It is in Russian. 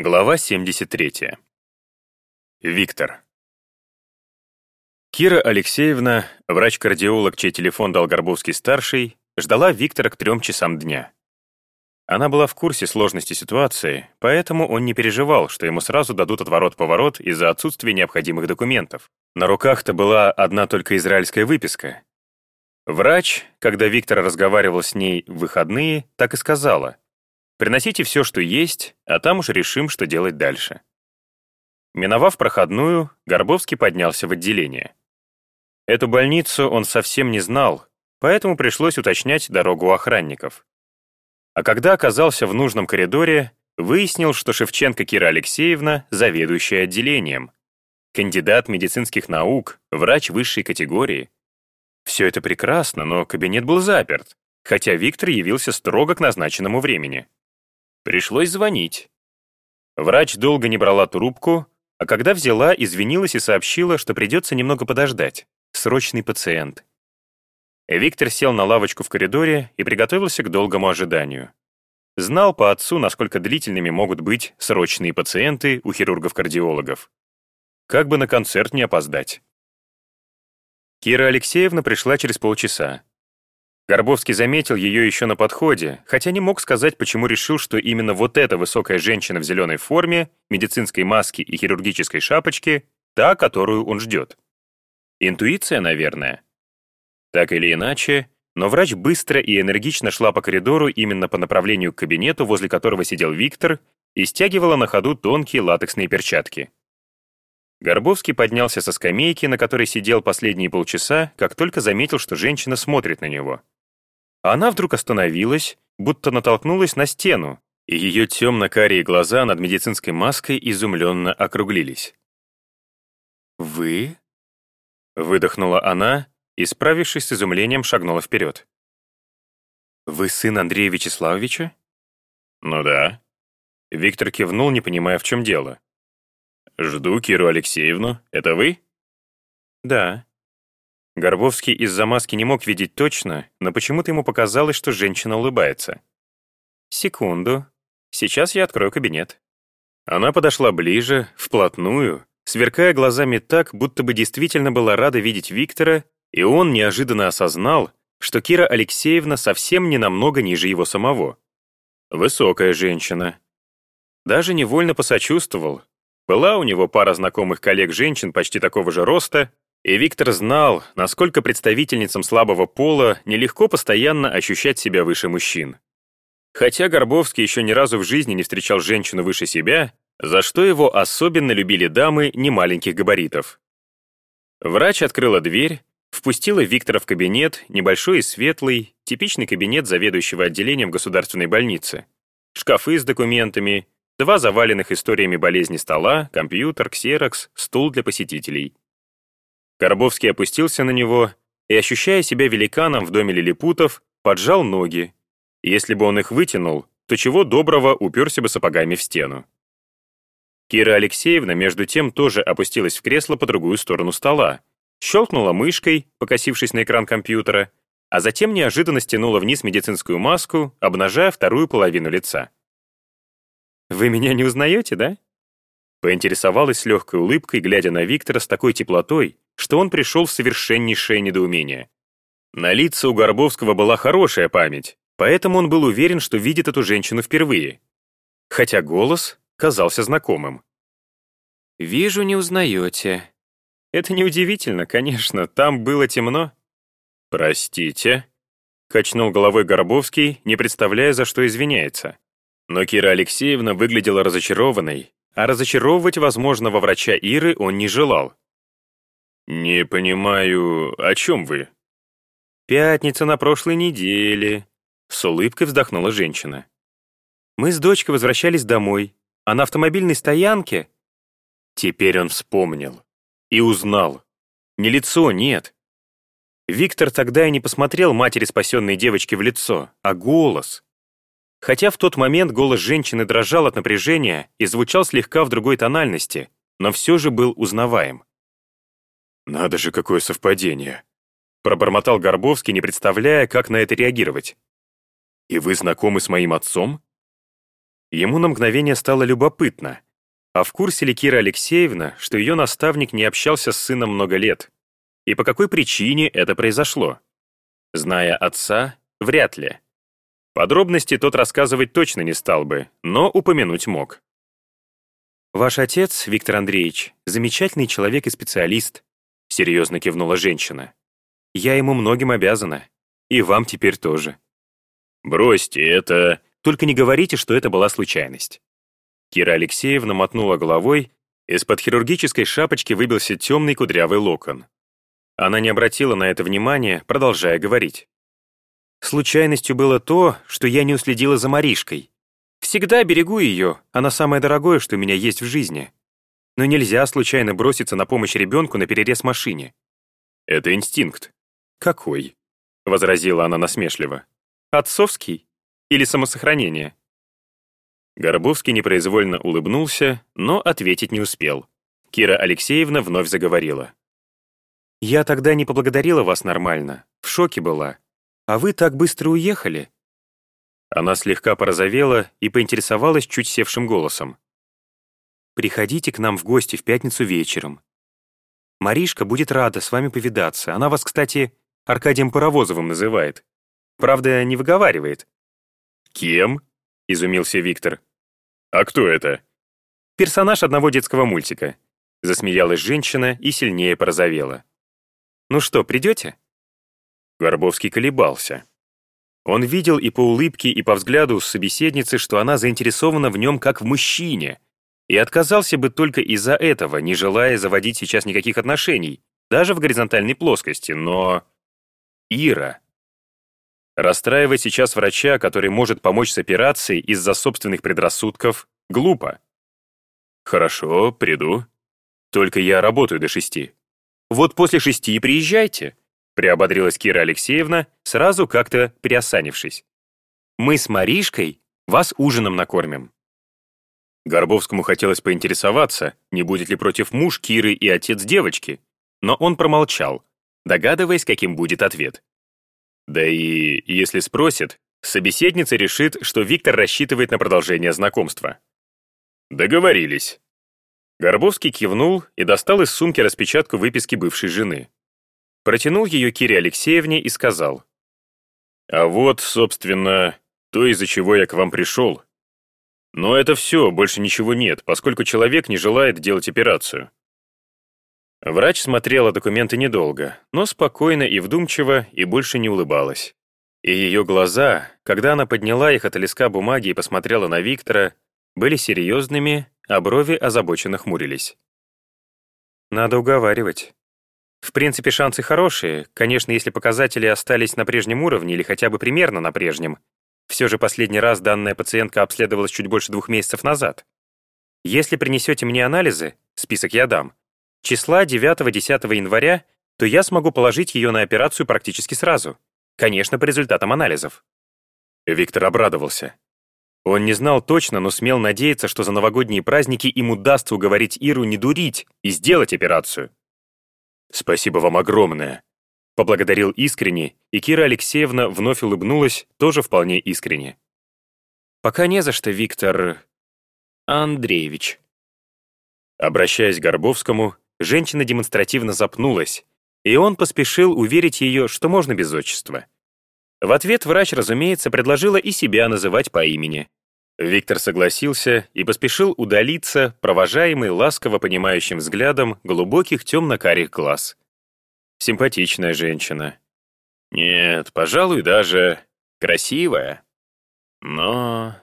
Глава 73. Виктор. Кира Алексеевна, врач-кардиолог, чей телефон дал Горбовский-старший, ждала Виктора к трем часам дня. Она была в курсе сложности ситуации, поэтому он не переживал, что ему сразу дадут отворот-поворот из-за отсутствия необходимых документов. На руках-то была одна только израильская выписка. Врач, когда Виктор разговаривал с ней в выходные, так и сказала — Приносите все, что есть, а там уж решим, что делать дальше. Миновав проходную, Горбовский поднялся в отделение. Эту больницу он совсем не знал, поэтому пришлось уточнять дорогу охранников. А когда оказался в нужном коридоре, выяснил, что Шевченко Кира Алексеевна — заведующая отделением. Кандидат медицинских наук, врач высшей категории. Все это прекрасно, но кабинет был заперт, хотя Виктор явился строго к назначенному времени. Пришлось звонить. Врач долго не брала трубку, а когда взяла, извинилась и сообщила, что придется немного подождать. Срочный пациент. Виктор сел на лавочку в коридоре и приготовился к долгому ожиданию. Знал по отцу, насколько длительными могут быть срочные пациенты у хирургов-кардиологов. Как бы на концерт не опоздать. Кира Алексеевна пришла через полчаса. Горбовский заметил ее еще на подходе, хотя не мог сказать, почему решил, что именно вот эта высокая женщина в зеленой форме, медицинской маске и хирургической шапочке — та, которую он ждет. Интуиция, наверное. Так или иначе, но врач быстро и энергично шла по коридору именно по направлению к кабинету, возле которого сидел Виктор, и стягивала на ходу тонкие латексные перчатки. Горбовский поднялся со скамейки, на которой сидел последние полчаса, как только заметил, что женщина смотрит на него. Она вдруг остановилась, будто натолкнулась на стену, и ее темно-карие глаза над медицинской маской изумленно округлились. «Вы?» — выдохнула она и, справившись с изумлением, шагнула вперед. «Вы сын Андрея Вячеславовича?» «Ну да». Виктор кивнул, не понимая, в чем дело. «Жду Киру Алексеевну. Это вы?» «Да». Горбовский из-за маски не мог видеть точно, но почему-то ему показалось, что женщина улыбается. «Секунду. Сейчас я открою кабинет». Она подошла ближе, вплотную, сверкая глазами так, будто бы действительно была рада видеть Виктора, и он неожиданно осознал, что Кира Алексеевна совсем не намного ниже его самого. Высокая женщина. Даже невольно посочувствовал. Была у него пара знакомых коллег-женщин почти такого же роста, и Виктор знал, насколько представительницам слабого пола нелегко постоянно ощущать себя выше мужчин. Хотя Горбовский еще ни разу в жизни не встречал женщину выше себя, за что его особенно любили дамы немаленьких габаритов. Врач открыла дверь, впустила Виктора в кабинет, небольшой и светлый, типичный кабинет заведующего отделением государственной больницы. Шкафы с документами, два заваленных историями болезни стола, компьютер, ксерокс, стул для посетителей. Горбовский опустился на него и, ощущая себя великаном в доме лилипутов, поджал ноги. Если бы он их вытянул, то чего доброго уперся бы сапогами в стену. Кира Алексеевна, между тем, тоже опустилась в кресло по другую сторону стола, щелкнула мышкой, покосившись на экран компьютера, а затем неожиданно стянула вниз медицинскую маску, обнажая вторую половину лица. «Вы меня не узнаете, да?» Поинтересовалась с легкой улыбкой, глядя на Виктора с такой теплотой, что он пришел в совершеннейшее недоумение. На лица у Горбовского была хорошая память, поэтому он был уверен, что видит эту женщину впервые. Хотя голос казался знакомым. «Вижу, не узнаете. Это неудивительно, конечно, там было темно». «Простите», — качнул головой Горбовский, не представляя, за что извиняется. Но Кира Алексеевна выглядела разочарованной, а разочаровывать возможного врача Иры он не желал. «Не понимаю, о чем вы?» «Пятница на прошлой неделе», — с улыбкой вздохнула женщина. «Мы с дочкой возвращались домой, а на автомобильной стоянке...» Теперь он вспомнил. И узнал. Не лицо, нет. Виктор тогда и не посмотрел матери спасенной девочки в лицо, а голос. Хотя в тот момент голос женщины дрожал от напряжения и звучал слегка в другой тональности, но все же был узнаваем. «Надо же, какое совпадение!» Пробормотал Горбовский, не представляя, как на это реагировать. «И вы знакомы с моим отцом?» ему на мгновение стало любопытно, а в курсе ли Кира Алексеевна, что ее наставник не общался с сыном много лет? И по какой причине это произошло? Зная отца, вряд ли. Подробности тот рассказывать точно не стал бы, но упомянуть мог. «Ваш отец, Виктор Андреевич, замечательный человек и специалист», серьезно кивнула женщина. «Я ему многим обязана. И вам теперь тоже». «Бросьте это...» Только не говорите, что это была случайность». Кира Алексеевна мотнула головой, из-под хирургической шапочки выбился темный кудрявый локон. Она не обратила на это внимания, продолжая говорить. Случайностью было то, что я не уследила за Маришкой. Всегда берегу ее, она самое дорогое, что у меня есть в жизни. Но нельзя случайно броситься на помощь ребенку на перерез машине. Это инстинкт. Какой? Возразила она насмешливо. Отцовский? Или самосохранение? Горбовский непроизвольно улыбнулся, но ответить не успел. Кира Алексеевна вновь заговорила. «Я тогда не поблагодарила вас нормально, в шоке была. А вы так быстро уехали?» Она слегка порозовела и поинтересовалась чуть севшим голосом. «Приходите к нам в гости в пятницу вечером. Маришка будет рада с вами повидаться. Она вас, кстати, Аркадием Паровозовым называет. Правда, не выговаривает». «Кем?» — изумился Виктор. «А кто это?» «Персонаж одного детского мультика». Засмеялась женщина и сильнее порозовела. «Ну что, придете?» Горбовский колебался. Он видел и по улыбке, и по взгляду собеседницы, что она заинтересована в нем как в мужчине, и отказался бы только из-за этого, не желая заводить сейчас никаких отношений, даже в горизонтальной плоскости, но... Ира. Расстраивать сейчас врача, который может помочь с операцией из-за собственных предрассудков, глупо. Хорошо, приду. Только я работаю до шести. Вот после шести приезжайте, приободрилась Кира Алексеевна, сразу как-то приосанившись. «Мы с Маришкой вас ужином накормим». Горбовскому хотелось поинтересоваться, не будет ли против муж Киры и отец девочки, но он промолчал, догадываясь, каким будет ответ. Да и если спросит, собеседница решит, что Виктор рассчитывает на продолжение знакомства. Договорились. Горбовский кивнул и достал из сумки распечатку выписки бывшей жены протянул ее Кире Алексеевне и сказал. «А вот, собственно, то, из-за чего я к вам пришел. Но это все, больше ничего нет, поскольку человек не желает делать операцию». Врач смотрела документы недолго, но спокойно и вдумчиво, и больше не улыбалась. И ее глаза, когда она подняла их от листка бумаги и посмотрела на Виктора, были серьезными, а брови озабоченно хмурились. «Надо уговаривать», в принципе, шансы хорошие, конечно, если показатели остались на прежнем уровне или хотя бы примерно на прежнем. Все же последний раз данная пациентка обследовалась чуть больше двух месяцев назад. Если принесете мне анализы, список я дам, числа 9-10 января, то я смогу положить ее на операцию практически сразу. Конечно, по результатам анализов. Виктор обрадовался. Он не знал точно, но смел надеяться, что за новогодние праздники им удастся уговорить Иру не дурить и сделать операцию. «Спасибо вам огромное!» Поблагодарил искренне, и Кира Алексеевна вновь улыбнулась, тоже вполне искренне. «Пока не за что, Виктор... Андреевич». Обращаясь к Горбовскому, женщина демонстративно запнулась, и он поспешил уверить ее, что можно без отчества. В ответ врач, разумеется, предложила и себя называть по имени. Виктор согласился и поспешил удалиться, провожаемый ласково понимающим взглядом глубоких темно-карих глаз. Симпатичная женщина. Нет, пожалуй, даже красивая. Но